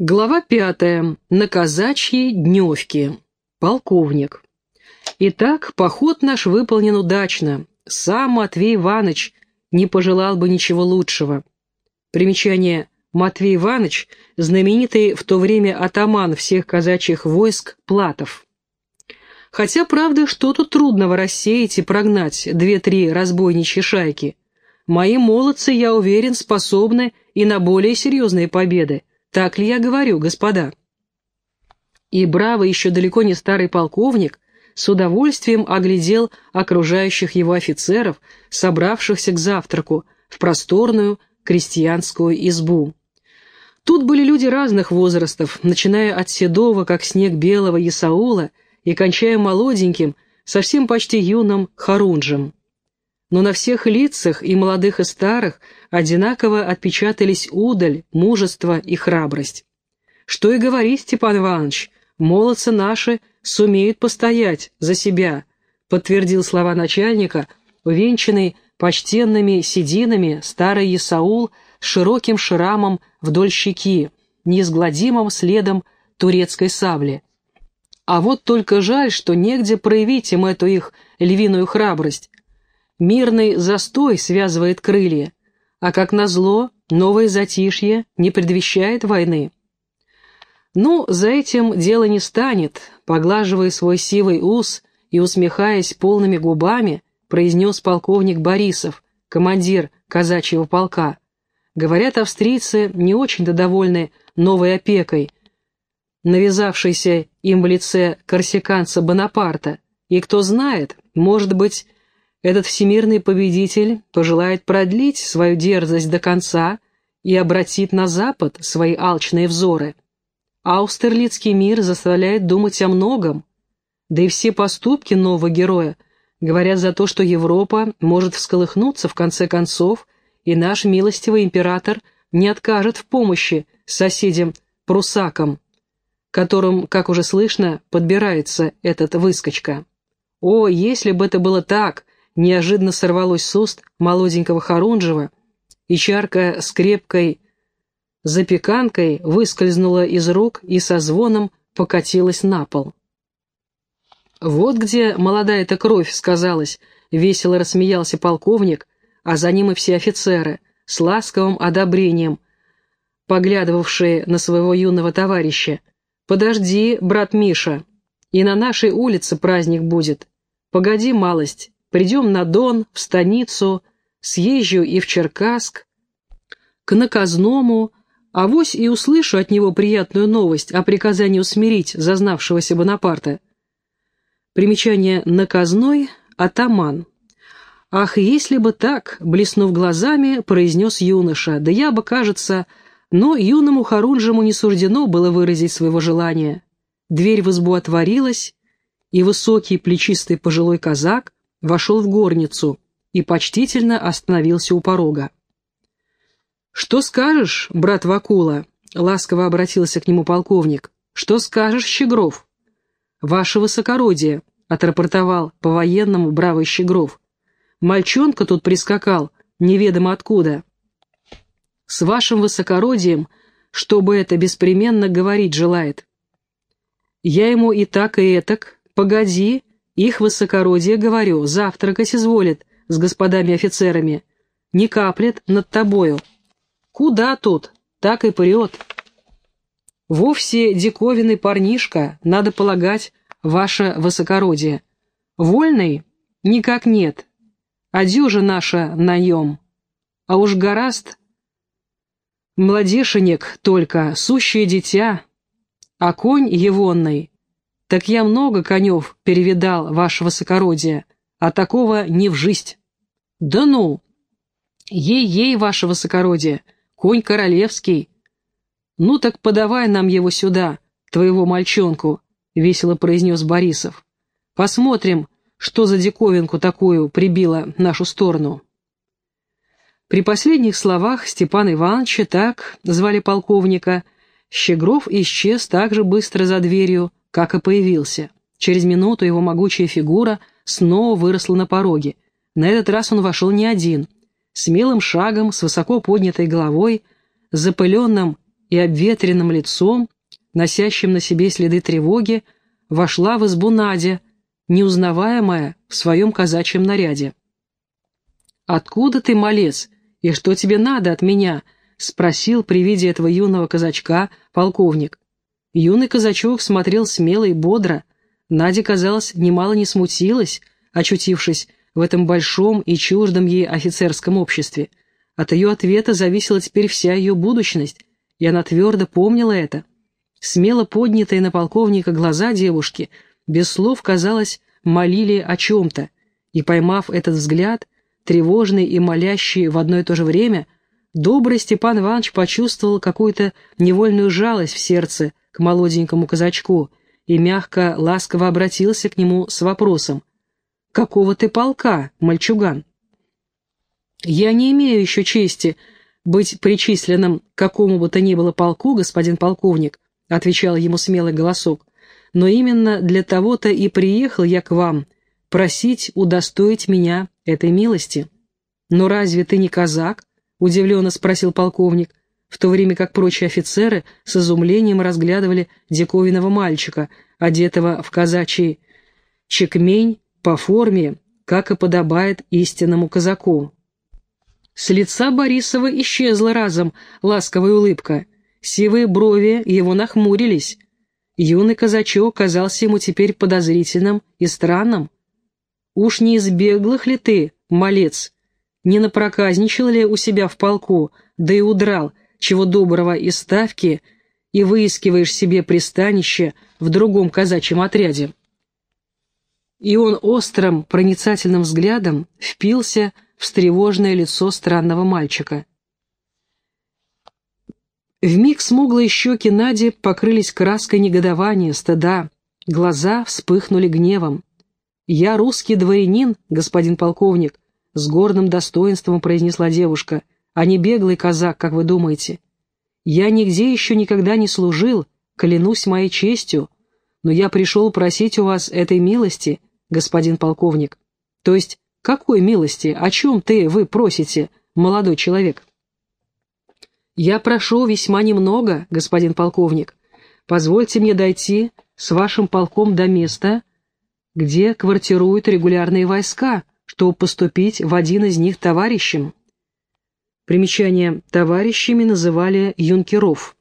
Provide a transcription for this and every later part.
Глава пятая. На казачьей дневке. Полковник. Итак, поход наш выполнен удачно. Сам Матвей Иванович не пожелал бы ничего лучшего. Примечание. Матвей Иванович, знаменитый в то время атаман всех казачьих войск Платов. Хотя, правда, что тут трудного рассеять и прогнать две-три разбойничьи шайки. Мои молодцы, я уверен, способны и на более серьезные победы так ли я говорю, господа?» И бравый, еще далеко не старый полковник, с удовольствием оглядел окружающих его офицеров, собравшихся к завтраку, в просторную крестьянскую избу. Тут были люди разных возрастов, начиная от седого, как снег белого Исаула, и кончая молоденьким, совсем почти юным Харунжем. Но на всех лицах, и молодых, и старых, одинаково отпечатались удаль, мужество и храбрость. Что и говорить, Степан Иванович, молодцы наши сумеют постоять за себя, подтвердил слова начальника, увенчанный почтенными сединами старый Исаул с широким шрамом вдоль щеки, неизгладимым следом турецкой сабли. А вот только жаль, что негде проявить им эту их львиную храбрость. Мирный застой связывает крылья, а как назло, новое затишье не предвещает войны. Ну, за этим дело не станет, поглаживая свой сивый ус и усмехаясь полными губами, произнес полковник Борисов, командир казачьего полка. Говорят, австрийцы не очень-то довольны новой опекой, навязавшейся им в лице корсиканца Бонапарта, и кто знает, может быть, этот всемирный победитель пожелает продлить свою дерзость до конца и обратит на Запад свои алчные взоры. Аустерлицкий мир заставляет думать о многом, да и все поступки нового героя говорят за то, что Европа может всколыхнуться в конце концов, и наш милостивый император не откажет в помощи соседям-прусакам, которым, как уже слышно, подбирается этот выскочка. О, если бы это было так, неожиданно сорвалось с уст молоденького Харунжева, и чарка с крепкой запеканкой выскользнула из рук и со звоном покатилась на пол. «Вот где молодая-то кровь сказалась», — весело рассмеялся полковник, а за ним и все офицеры, с ласковым одобрением, поглядывавшие на своего юного товарища. «Подожди, брат Миша, и на нашей улице праздник будет. Погоди малость, Придем на Дон, в станицу, съезжу и в Черкасск, к наказному, авось и услышу от него приятную новость о приказании усмирить зазнавшегося Бонапарта. Примечание «наказной» — атаман. «Ах, если бы так!» — блеснув глазами, произнес юноша. «Да я бы, кажется...» Но юному Харунжему не суждено было выразить своего желания. Дверь в избу отворилась, и высокий плечистый пожилой казак вошел в горницу и почтительно остановился у порога. «Что скажешь, брат Вакула?» — ласково обратился к нему полковник. «Что скажешь, Щегров?» «Ваше высокородие», — отрапортовал по-военному бравый Щегров. «Мальчонка тут прискакал, неведомо откуда». «С вашим высокородием, чтобы это беспременно говорить желает». «Я ему и так, и этак. Погоди, их высокородие, говорю, завтракать изволит с господами офицерами. Не каплет над тобою. Куда тут? Так и прет. Вовсе диковинный парнишка, надо полагать, ваше высокородие. Вольный? Никак нет. Одежа наша наем. А уж гораст младешенек только, сущее дитя, а конь егонный «Так я много конев перевидал, ваше высокородие, а такого не в жизнь». «Да ну!» «Ей-ей, ваше высокородие, конь королевский». «Ну так подавай нам его сюда, твоего мальчонку», — весело произнес Борисов. «Посмотрим, что за диковинку такую прибила нашу сторону». При последних словах Степан Ивановича, так звали полковника, Щегров исчез так же быстро за дверью, как и появился. Через минуту его могучая фигура снова выросла на пороге. На этот раз он вошел не один. Смелым шагом, с высоко поднятой головой, запыленным и обветренным лицом, носящим на себе следы тревоги, вошла в избу Надя, неузнаваемая в своем казачьем наряде. «Откуда ты, малец, и что тебе надо от меня?» — спросил при виде этого юного казачка полковник. Юный казачок смотрел смело и бодро. Надя, казалось, немало не смутилась, очутившись в этом большом и чуждом ей офицерском обществе. От ее ответа зависела теперь вся ее будущность, и она твердо помнила это. Смело поднятые на полковника глаза девушки, без слов, казалось, молили о чем-то, и, поймав этот взгляд, тревожный и молящий в одно и то же время, добрый Степан Иванович почувствовал какую-то невольную жалость в сердце к молоденькому казачку и мягко, ласково обратился к нему с вопросом «Какого ты полка, мальчуган?» «Я не имею еще чести быть причисленным к какому бы то ни было полку, господин полковник», — отвечал ему смелый голосок. «Но именно для того-то и приехал я к вам, просить удостоить меня этой милости». «Но разве ты не казак?» — удивленно спросил полковник, в то время как прочие офицеры с изумлением разглядывали диковинного мальчика, одетого в казачий чекмень по форме, как и подобает истинному казаку. С лица Борисова исчезла разом ласковая улыбка — Сивые брови его нахмурились. Юный казачок казался ему теперь подозрительным и странным. «Уж не из ли ты, малец? Не напроказничал ли у себя в полку, да и удрал, чего доброго из ставки, и выискиваешь себе пристанище в другом казачьем отряде?» И он острым, проницательным взглядом впился в встревоженное лицо странного мальчика. Вмиг смуглые щеки Нади покрылись краской негодования, стыда, глаза вспыхнули гневом. «Я русский дворянин, господин полковник», — с гордым достоинством произнесла девушка, «а не беглый казак, как вы думаете. Я нигде еще никогда не служил, клянусь моей честью, но я пришел просить у вас этой милости, господин полковник. То есть, какой милости, о чем ты, вы просите, молодой человек?» «Я прошу весьма немного, господин полковник. Позвольте мне дойти с вашим полком до места, где квартируют регулярные войска, чтобы поступить в один из них товарищем». Примечание «товарищами» называли юнкеров.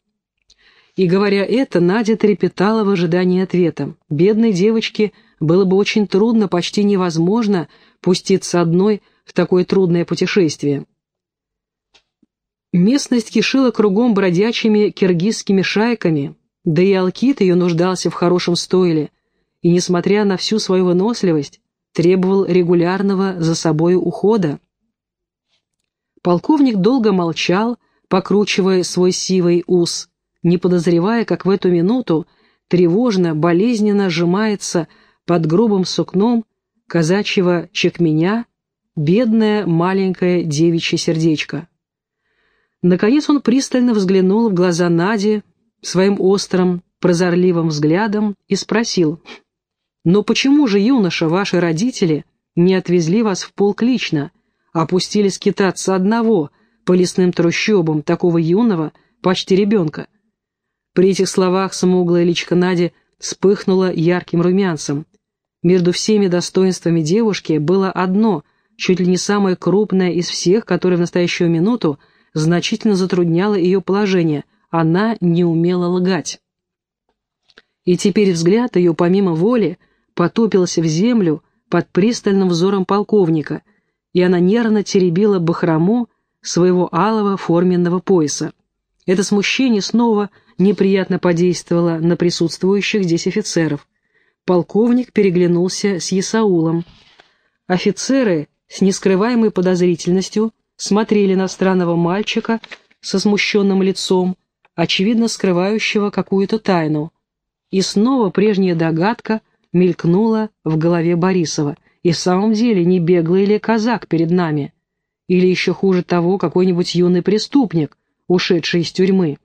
И говоря это, Надя трепетала в ожидании ответа. Бедной девочке было бы очень трудно, почти невозможно пуститься одной в такое трудное путешествие. Местность кишила кругом бродячими киргизскими шайками, да и Алкит ее нуждался в хорошем стойле, и, несмотря на всю свою выносливость, требовал регулярного за собой ухода. Полковник долго молчал, покручивая свой сивый ус, не подозревая, как в эту минуту тревожно, болезненно сжимается под грубым сукном казачьего чекменя бедное маленькое девичье сердечко. Наконец он пристально взглянул в глаза Нади своим острым, прозорливым взглядом и спросил, «Но почему же, юноша, ваши родители не отвезли вас в полк лично, пустили скитаться одного по лесным трущобам такого юного, почти ребенка?» При этих словах смуглая личка Нади вспыхнула ярким румянцем. Между всеми достоинствами девушки было одно, чуть ли не самое крупное из всех, которое в настоящую минуту значительно затрудняло ее положение, она не умела лгать. И теперь взгляд ее, помимо воли, потупился в землю под пристальным взором полковника, и она нервно теребила бахрому своего алого форменного пояса. Это смущение снова неприятно подействовало на присутствующих здесь офицеров. Полковник переглянулся с Исаулом. Офицеры с нескрываемой подозрительностью смотрели на странного мальчика со смущенным лицом, очевидно скрывающего какую-то тайну. И снова прежняя догадка мелькнула в голове Борисова. И в самом деле не беглый ли казак перед нами? Или еще хуже того, какой-нибудь юный преступник, ушедший из тюрьмы?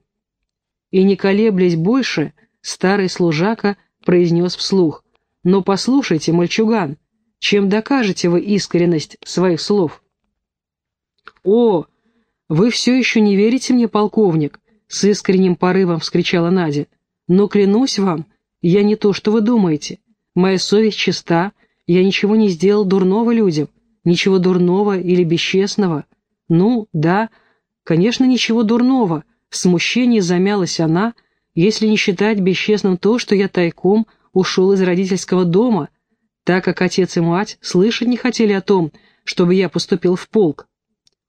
И не колеблясь больше, старый служака произнес вслух. «Но послушайте, мальчуган, чем докажете вы искренность своих слов?» «О, вы все еще не верите мне, полковник?» — с искренним порывом вскричала Надя. «Но клянусь вам, я не то, что вы думаете. Моя совесть чиста, я ничего не сделал дурного людям, ничего дурного или бесчестного. Ну, да, конечно, ничего дурного». В смущении замялась она, если не считать бесчестным то, что я тайком ушел из родительского дома, так как отец и мать слышать не хотели о том, чтобы я поступил в полк.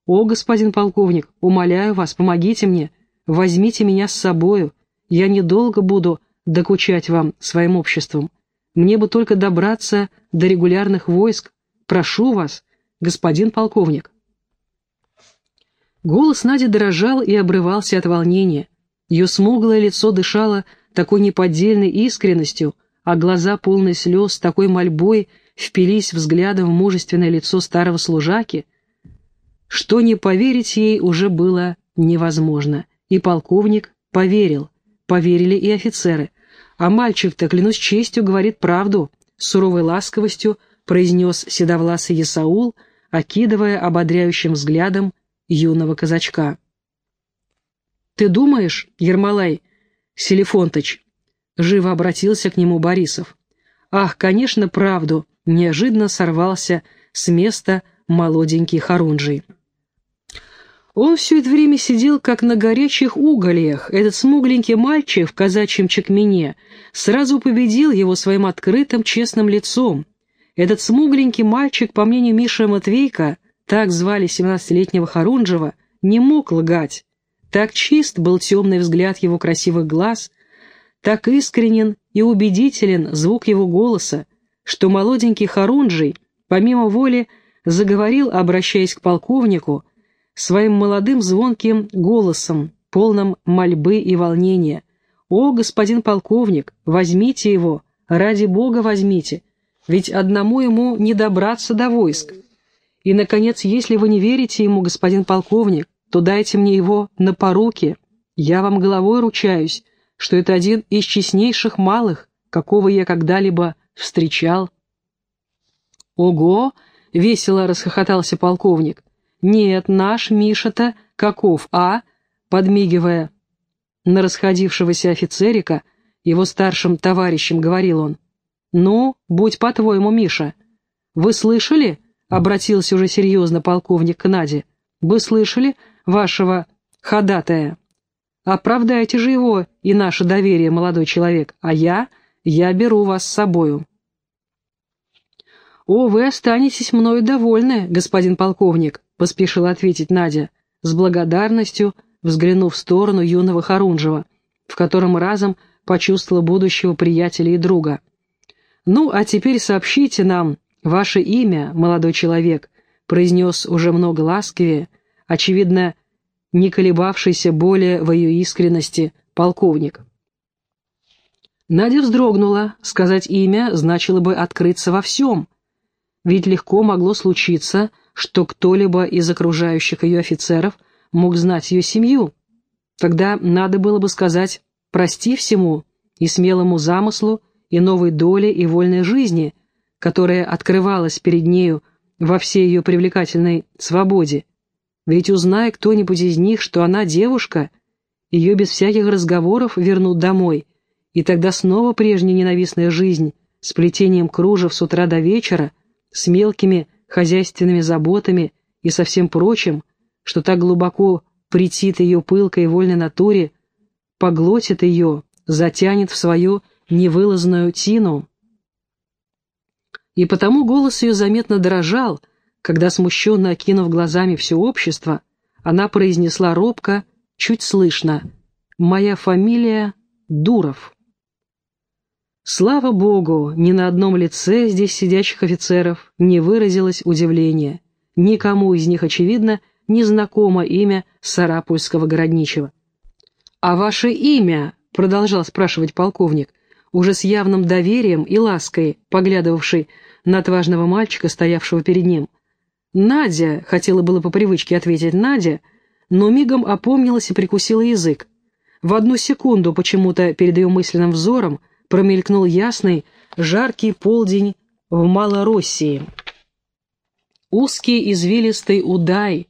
«О, господин полковник, умоляю вас, помогите мне, возьмите меня с собою, я недолго буду докучать вам своим обществом. Мне бы только добраться до регулярных войск. Прошу вас, господин полковник». Голос Нади дрожал и обрывался от волнения. Ее смуглое лицо дышало такой неподдельной искренностью, а глаза, полные слез, такой мольбой впились взглядом в мужественное лицо старого служаки, что не поверить ей уже было невозможно. И полковник поверил, поверили и офицеры. А мальчик-то, клянусь честью, говорит правду, с суровой ласковостью произнес седовласый Есаул, окидывая ободряющим взглядом юного казачка. «Ты думаешь, Ермолай Селефонтыч?» Живо обратился к нему Борисов. «Ах, конечно, правду!» Неожиданно сорвался с места молоденький Харунжий. Он все это время сидел, как на горячих угольях. Этот смугленький мальчик в казачьем чекмене сразу победил его своим открытым, честным лицом. Этот смугленький мальчик, по мнению Миши Матвейка, так звали семнадцатилетнего Харунжева, не мог лгать. Так чист был темный взгляд его красивых глаз, так искренен и убедителен звук его голоса, что молоденький Харунжий, помимо воли, заговорил, обращаясь к полковнику, своим молодым звонким голосом, полным мольбы и волнения. «О, господин полковник, возьмите его, ради бога возьмите, ведь одному ему не добраться до войск. И, наконец, если вы не верите ему, господин полковник, то дайте мне его на поруки. Я вам головой ручаюсь, что это один из честнейших малых, какого я когда-либо встречал. «Ого!» — весело расхохотался полковник. «Нет, наш Миша-то каков, а?» Подмигивая на расходившегося офицерика, его старшим товарищем говорил он. «Ну, будь по-твоему, Миша. Вы слышали?» — обратился уже серьезно полковник к Наде. «Вы слышали, вашего ходатая. Оправдайте же его и наше доверие, молодой человек, а я, я беру вас с собою». «О, вы останетесь мною довольны, господин полковник», — поспешила ответить Надя, с благодарностью взглянув в сторону юного Харунжева, в котором разом почувствовала будущего приятеля и друга. «Ну, а теперь сообщите нам ваше имя, молодой человек», — произнес уже много ласковее, — очевидно, не колебавшийся более в ее искренности полковник. Надя вздрогнула, сказать имя значило бы открыться во всем, ведь легко могло случиться, что кто-либо из окружающих ее офицеров мог знать ее семью. Тогда надо было бы сказать «прости всему» и смелому замыслу, и новой доле, и вольной жизни, которая открывалась перед нею во всей ее привлекательной свободе, ведь узнай кто-нибудь из них, что она девушка, ее без всяких разговоров вернут домой, и тогда снова прежняя ненавистная жизнь с плетением кружев с утра до вечера, с мелкими хозяйственными заботами и со всем прочим, что так глубоко претит ее пылкой и вольной натуре, поглотит ее, затянет в свою невылазную тину. И потому голос ее заметно дрожал, когда, смущенно окинув глазами все общество, она произнесла робко, чуть слышно, «Моя фамилия Дуров». Слава Богу, ни на одном лице здесь сидящих офицеров не выразилось удивление. Никому из них, очевидно, не знакомо имя Сарапульского городничего. «А ваше имя?» — продолжал спрашивать полковник, уже с явным доверием и лаской, поглядывавший на отважного мальчика, стоявшего перед ним — «Надя!» — хотела было по привычке ответить «Надя», но мигом опомнилась и прикусила язык. В одну секунду почему-то перед ее мысленным взором промелькнул ясный, жаркий полдень в Малороссии. Узкий извилистый удай,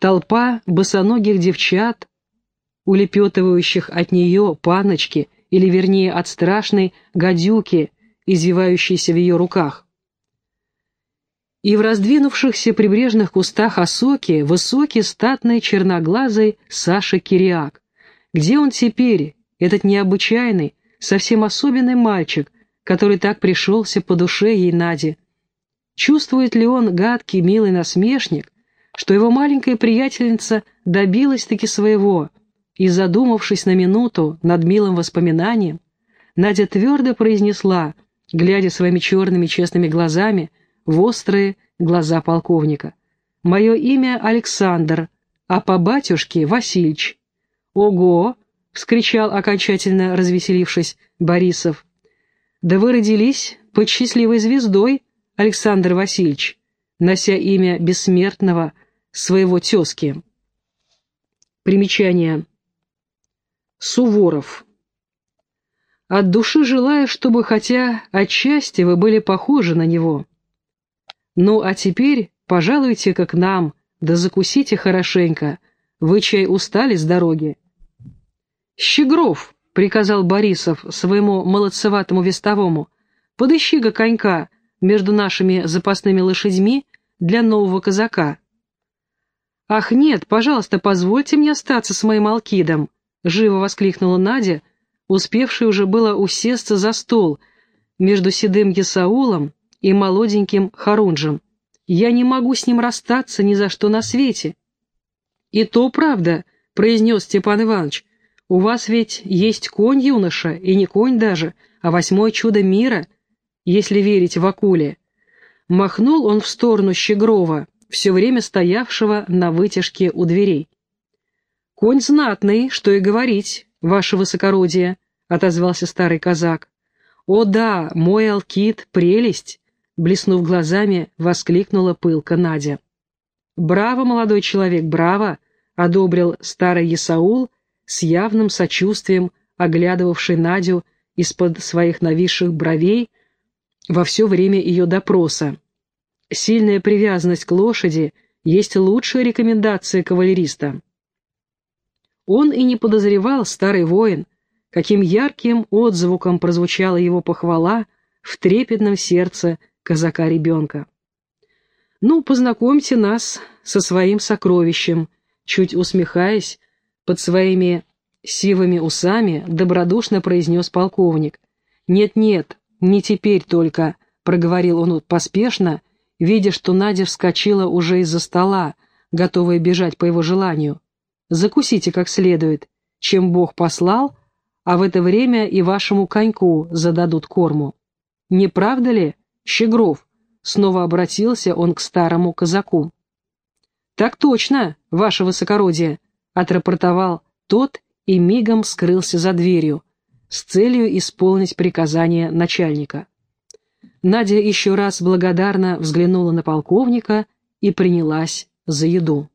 толпа босоногих девчат, улепетывающих от нее паночки, или вернее от страшной гадюки, извивающейся в ее руках. И в раздвинувшихся прибрежных кустах осоки высокий, статный, черноглазый Саша Кириак. Где он теперь, этот необычайный, совсем особенный мальчик, который так пришелся по душе ей Наде? Чувствует ли он, гадкий, милый насмешник, что его маленькая приятельница добилась-таки своего, и, задумавшись на минуту над милым воспоминанием, Надя твердо произнесла, глядя своими черными честными глазами в острые глаза полковника. «Мое имя Александр, а по батюшке Васильич». «Ого!» — вскричал, окончательно развеселившись, Борисов. «Да вы родились под счастливой звездой, Александр Васильевич, нося имя бессмертного своего тезки». Примечание. Суворов. От души желаю, чтобы хотя отчасти вы были похожи на него. Ну, а теперь пожалуйте-ка к нам, да закусите хорошенько. Вы чай устали с дороги? «Щегров!» — приказал Борисов своему молодцеватому вестовому. «Подыщи-ка конька между нашими запасными лошадьми для нового казака». «Ах, нет, пожалуйста, позвольте мне остаться с моим алкидом», — живо воскликнула Надя, успевшая уже было усесться за стол между седым Ясаулом и молоденьким Харунжем. «Я не могу с ним расстаться ни за что на свете». «И то правда», — произнес Степан Иванович, у вас ведь есть конь, юноша, и не конь даже, а восьмое чудо мира, если верить в акуле. Махнул он в сторону Щегрова, все время стоявшего на вытяжке у дверей. «Конь знатный, что и говорить, ваше высокородие», — отозвался старый казак. «О да, мой Алкид, прелесть!» — блеснув глазами, воскликнула пылка Надя. «Браво, молодой человек, браво!» — одобрил старый Исаул, с явным сочувствием оглядывавший Надю из-под своих нависших бровей во все время ее допроса. Сильная привязанность к лошади есть лучшая рекомендация кавалериста. Он и не подозревал, старый воин, каким ярким отзвуком прозвучала его похвала в трепетном сердце казака-ребенка. «Ну, познакомьте нас со своим сокровищем», чуть усмехаясь, под своими сивыми усами добродушно произнес полковник. «Нет-нет, не теперь только», — проговорил он поспешно, видя, что Надя вскочила уже из-за стола, готовая бежать по его желанию. «Закусите как следует, чем Бог послал, а в это время и вашему коньку зададут корму. Не правда ли, Щегров?» — снова обратился он к старому казаку. «Так точно, ваше высокородие», отрапортовал тот и мигом скрылся за дверью с целью исполнить приказание начальника. Надя еще раз благодарно взглянула на полковника и принялась за еду.